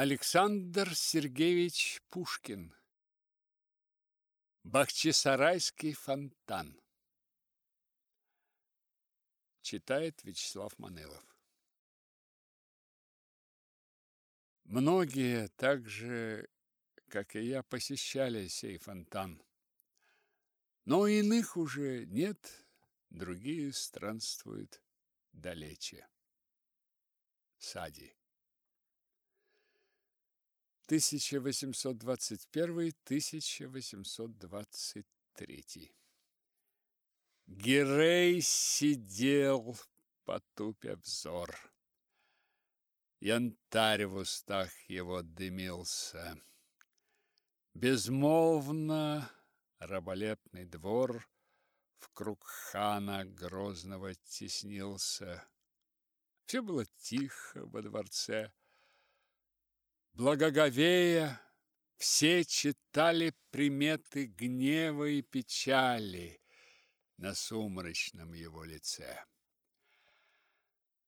Александр Сергеевич Пушкин Бахчисарайский фонтан Читает Вячеслав Манылов Многие, так же, как и я, посещали сей фонтан. Но иных уже нет, другие странствуют далече. Сади 1821-1823. Гирей сидел, потупя взор. Янтарь в устах его дымился. Безмолвно раболепный двор в круг хана грозного теснился. Все было тихо во дворце, Благоговея, все читали приметы гнева и печали на сумрачном его лице.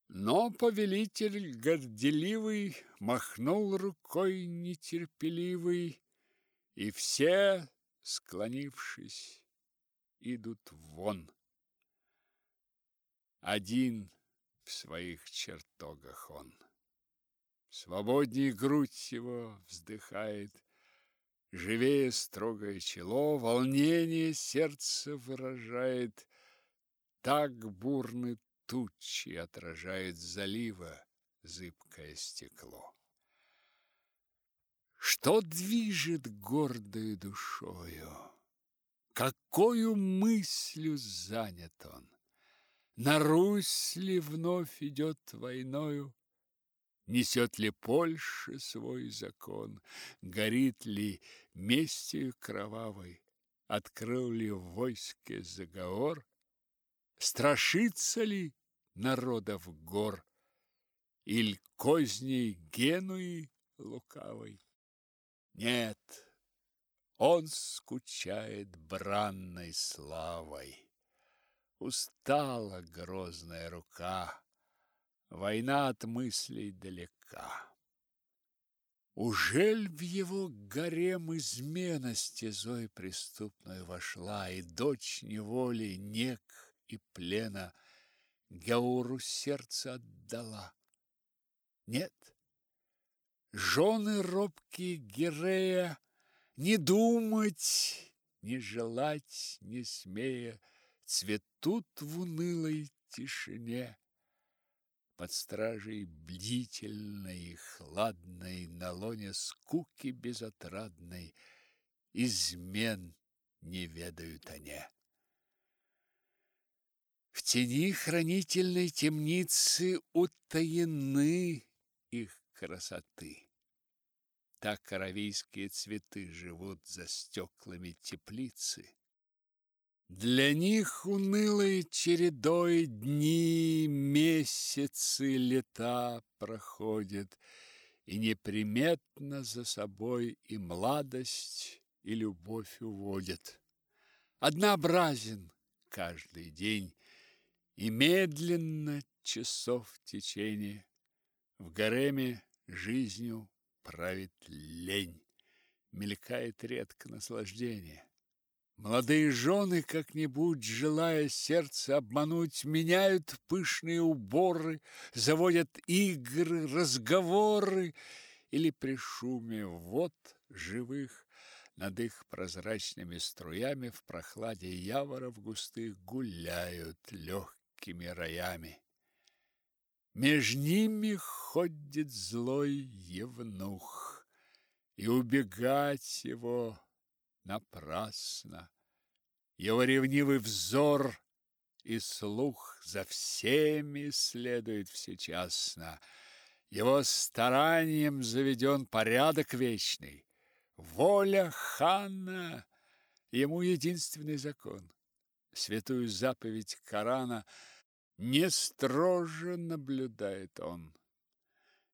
Но повелитель горделивый махнул рукой нетерпеливый, и все, склонившись, идут вон. Один в своих чертогах он. Свободней грудь его вздыхает, Живее строгое чело, Волнение сердце выражает. Так бурны тучи отражает Залива зыбкое стекло. Что движет гордою душою? Какою мыслью занят он? На Русь ли вновь идет войною? Несет ли Польша свой закон? Горит ли местью кровавой? Открыл ли в войске заговор? Страшится ли народов гор? Иль козней Генуи лукавой? Нет, он скучает бранной славой. Устала грозная рука, Война от мыслей далека. Ужель в его гарем измена стезой преступной вошла, И дочь неволи, нек и плена Геуру сердце отдала? Нет, жены робкие Герея Не думать, не желать, не смея, Цветут в унылой тишине под стражей бдительной и хладной, на лоне скуки безотрадной, измен не ведают они. В тени хранительной темницы утаены их красоты. Так аравийские цветы живут за стеклами теплицы. Для них унылой чередой дни, месяцы, лета проходят, и неприметно за собой и младость, и любовь уводят. Однообразен каждый день, и медленно часов течение. В гареме жизнью правит лень, мелькает редко наслаждение. Молодые жены, как-нибудь желая сердце обмануть, меняют пышные уборы, заводят игры, разговоры или при шуме вод живых над их прозрачными струями в прохладе яворов густых гуляют легкими роями. Меж ними ходит злой евнух, и убегать его напрасно. Его ревнивый взор и слух за всеми следует всечасно. Его старанием заведен порядок вечный. Воля хана ему единственный закон. Святую заповедь Корана не строже наблюдает он.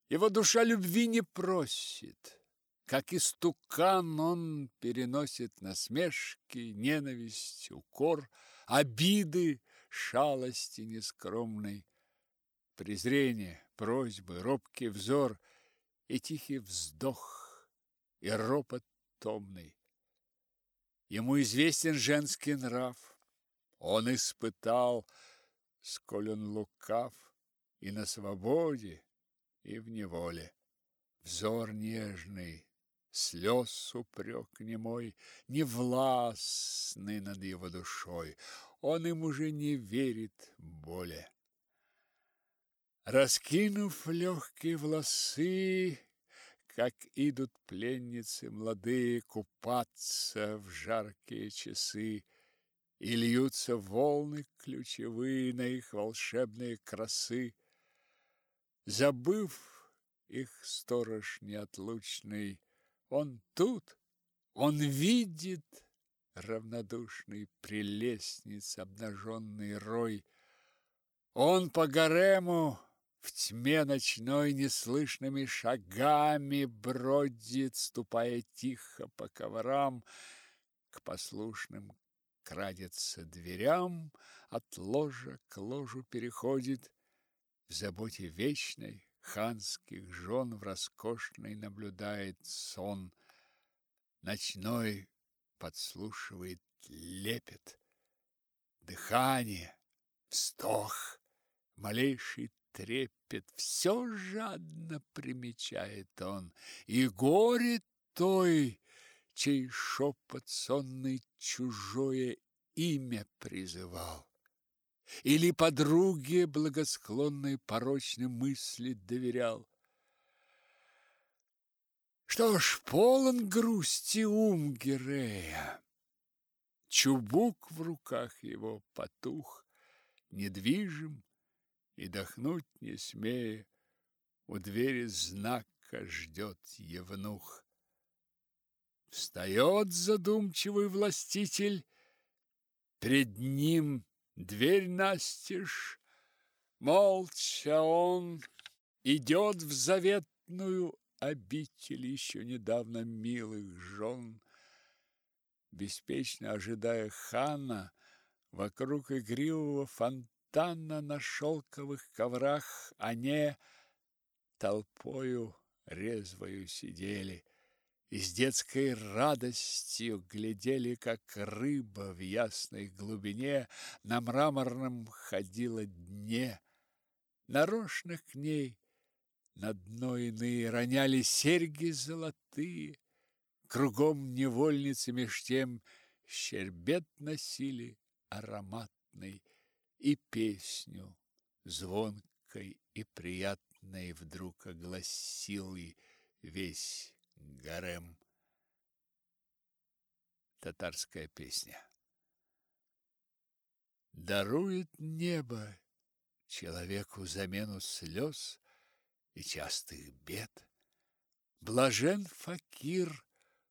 Его душа любви не просит. Как истукан он переносит насмешки, ненависть, укор, обиды, шалости нескромной, презрение, просьбы, робкий взор и тихий вздох, и ропот томный. Ему известен женский нрав. Он испытал, сколь он лукав, и на свободе, и в неволе. Взор нежный, слез упрек немой, не властный над его душой. Он им уже не верит более. Раскинув легкие волосы, как идут пленницы молодые купаться в жаркие часы, и льются волны ключевые на их волшебные красы. Забыв их сторож неотлучный, он тут, он видит равнодушный прелестниц обнаженный рой. Он по гарему в тьме ночной неслышными шагами бродит, ступая тихо по коврам, к послушным крадется дверям, от ложа к ложу переходит, в заботе вечной ханских жен в роскошной наблюдает сон. Ночной подслушивает лепет, дыхание, вздох, малейший трепет, все жадно примечает он, и горе той, чей шепот сонный чужое имя призывал. Или подруге благосклонной порочной мысли доверял. Что ж, полон грусти ум Герея. Чубук в руках его потух, недвижим, и дохнуть не смея, у двери знака ждет евнух. Встает задумчивый властитель, пред ним дверь настежь, молча он идет в заветную обитель еще недавно милых жен. Беспечно ожидая хана, вокруг игривого фонтана на шелковых коврах они толпою резвою сидели и с детской радостью глядели, как рыба в ясной глубине на мраморном ходила дне. Нарочно к ней на дно иные роняли серьги золотые, кругом невольницы меж тем щербет носили ароматный и песню звонкой и приятной вдруг огласил и весь гарем. Татарская песня. Дарует небо человеку замену слез и частых бед. Блажен факир,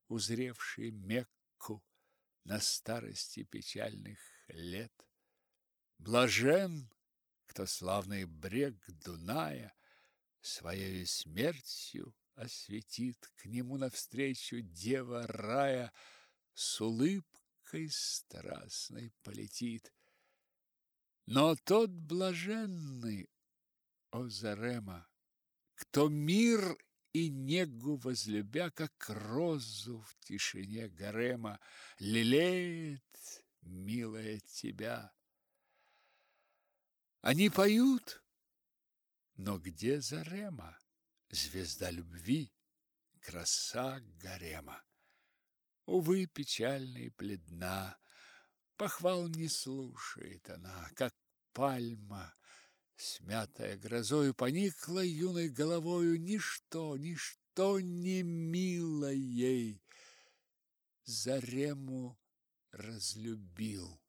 узревший Мекку на старости печальных лет. Блажен, кто славный брег Дуная своей смертью осветит, к нему навстречу дева рая с улыбкой страстной полетит. Но тот блаженный, о Зарема, кто мир и негу возлюбя, как розу в тишине гарема, лелеет, милая тебя. Они поют, но где Зарема, звезда любви, краса гарема? Увы, печальна и бледна, похвал не слушает она, как пальма, смятая грозою, поникла юной головою, ничто, ничто не мило ей. Зарему разлюбил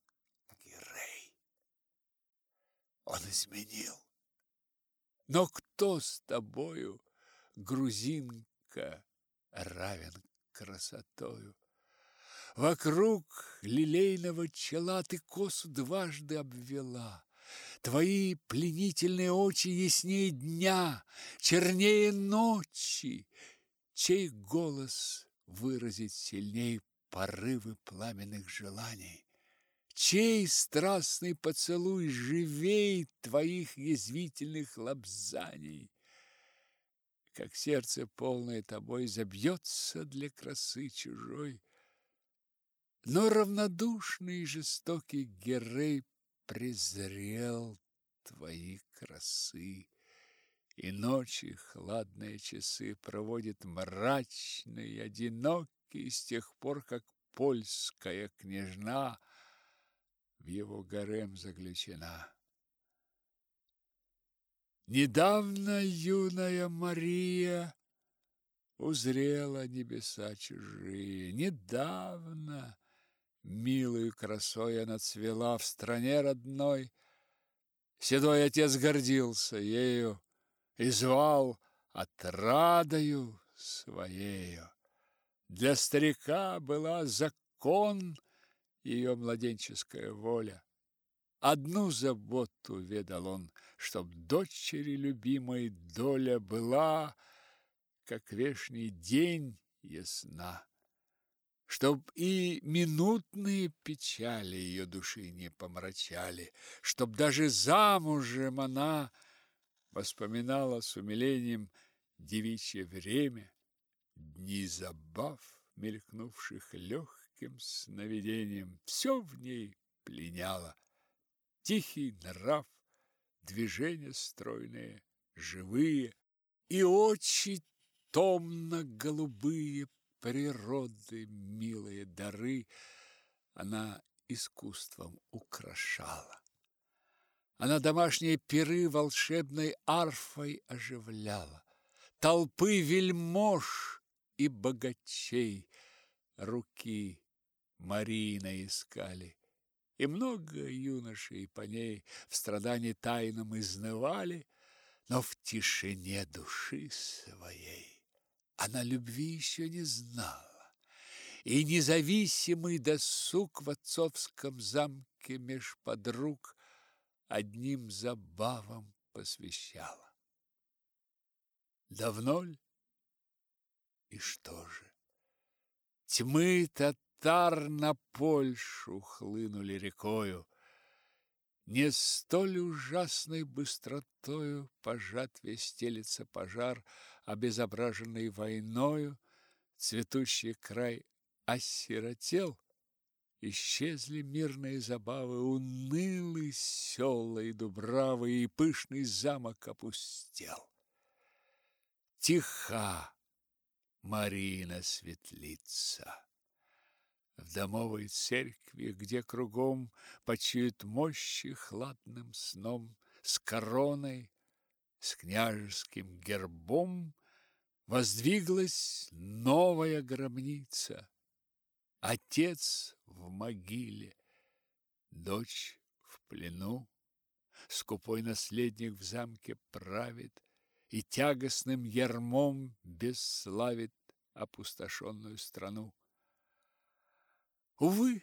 он изменил. Но кто с тобою, грузинка, равен красотою? Вокруг лилейного чела ты косу дважды обвела. Твои пленительные очи яснее дня, чернее ночи. Чей голос выразит сильней порывы пламенных желаний? Чей страстный поцелуй живей твоих язвительных лобзаний? Как сердце полное тобой забьется для красы чужой. Но равнодушный и жестокий Герей презрел твои красы. И ночи хладные часы проводит мрачный, одинокий с тех пор, как польская княжна в его гарем заключена. Недавно юная Мария узрела небеса чужие. Недавно милую красой она цвела в стране родной. Седой отец гордился ею и звал отрадою своею. Для старика была закон ее младенческая воля. Одну заботу ведал он, чтоб дочери любимой доля была, как вешний день ясна, чтоб и минутные печали ее души не помрачали, чтоб даже замужем она воспоминала с умилением девичье время, дни забав, мелькнувших легким сновидением, все в ней пленяло тихий нрав, движения стройные, живые, и очи томно-голубые природы, милые дары она искусством украшала. Она домашние пиры волшебной арфой оживляла, толпы вельмож и богачей руки Марина искали и много юношей по ней в страдании тайном изнывали, но в тишине души своей она любви еще не знала, и независимый досуг в отцовском замке меж подруг одним забавам посвящала. Давно ли? И что же? Тьмы-то татар на Польшу хлынули рекою. Не столь ужасной быстротою по жатве стелится пожар, обезображенный войною, цветущий край осиротел, исчезли мирные забавы, унылый села и дубравы, и пышный замок опустел. Тиха Марина светлица в домовой церкви, где кругом почуют мощи хладным сном, с короной, с княжеским гербом воздвиглась новая гробница. Отец в могиле, дочь в плену, скупой наследник в замке правит и тягостным ярмом бесславит опустошенную страну. Увы,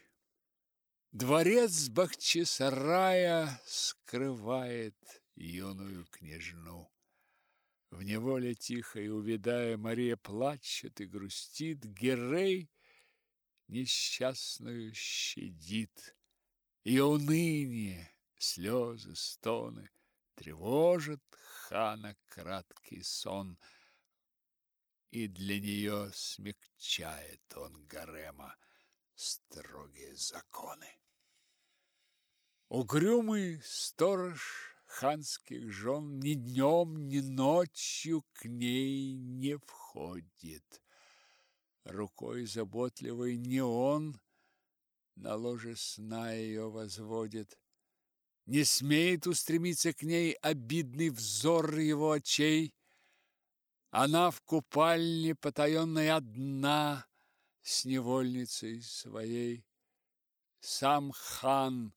дворец Бахчисарая скрывает юную княжну. В неволе тихо и увядая, Мария плачет и грустит, Герей несчастную щадит. Ее уныние, слезы, стоны Тревожат хана краткий сон, И для нее смягчает он гарема строгие законы. Угрюмый сторож ханских жен ни днем, ни ночью к ней не входит. Рукой заботливой не он на ложе сна ее возводит. Не смеет устремиться к ней обидный взор его очей. Она в купальне потаенной одна, с невольницей своей. Сам хан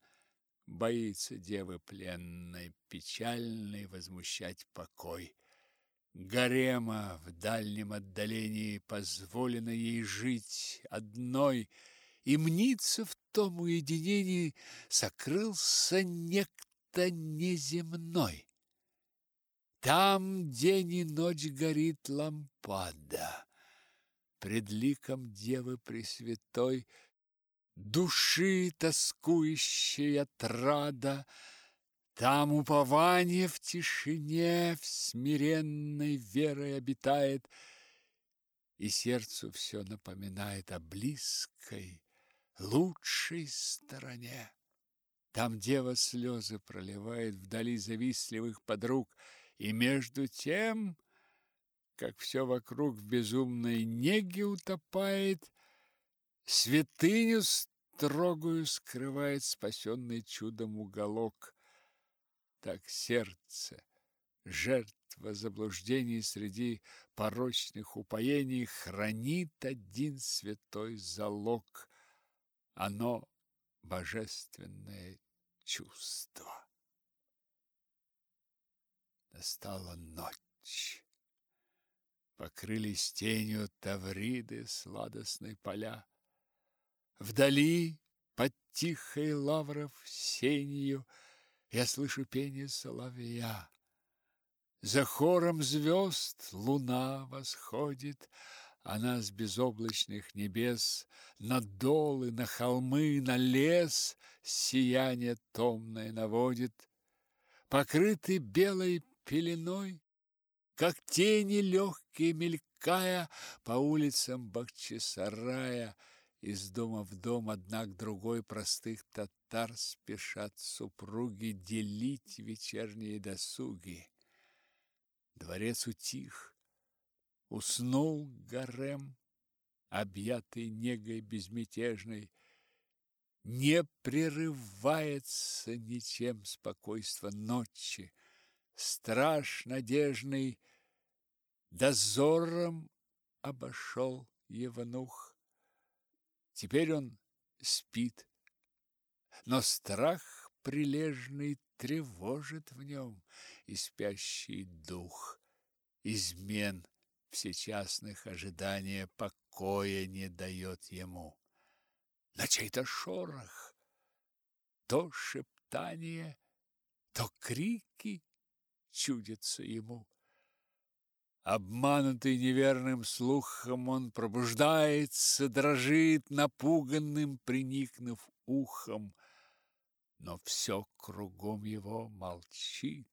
боится девы пленной, печальной возмущать покой. Гарема в дальнем отдалении позволено ей жить одной, и мнится в том уединении сокрылся некто неземной. Там день и ночь горит лампада пред ликом Девы Пресвятой, души тоскующей отрада, Там упование в тишине, в смиренной верой обитает, и сердцу все напоминает о близкой, лучшей стороне. Там дева слезы проливает вдали завистливых подруг, и между тем, как все вокруг в безумной неге утопает, святыню строгую скрывает спасенный чудом уголок. Так сердце, жертва заблуждений среди порочных упоений, хранит один святой залог. Оно божественное чувство. Настала ночь. Покрылись тенью тавриды сладостной поля. Вдали, под тихой лавров сенью, Я слышу пение соловья. За хором звезд луна восходит, Она с безоблачных небес На долы, на холмы, на лес Сияние томное наводит. Покрытый белой пеленой, Как тени легкие мелькая По улицам Бахчисарая, Из дома в дом, одна к другой Простых татар спешат супруги Делить вечерние досуги. Дворец утих, уснул гарем, Объятый негой безмятежной, Не прерывается ничем спокойство ночи, Страж надежный дозором обошел Евнух. Теперь он спит, но страх прилежный тревожит в нем и спящий дух. Измен всечастных ожидания покоя не дает ему. На чей-то шорох, то шептание, то крики чудятся ему. Обманутый неверным слухом, он пробуждается, дрожит, напуганным, приникнув ухом. Но все кругом его молчит.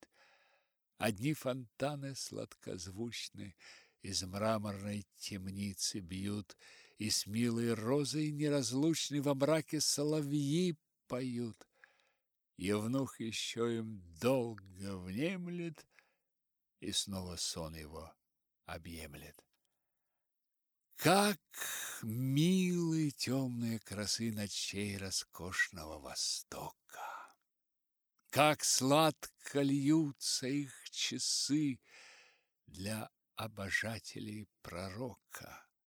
Одни фонтаны сладкозвучны из мраморной темницы бьют, и с милой розой неразлучны во мраке соловьи поют. Евнух еще им долго внемлет, и снова сон его объемлет. Как милы темные красы ночей роскошного Востока! Как сладко льются их часы для обожателей пророка!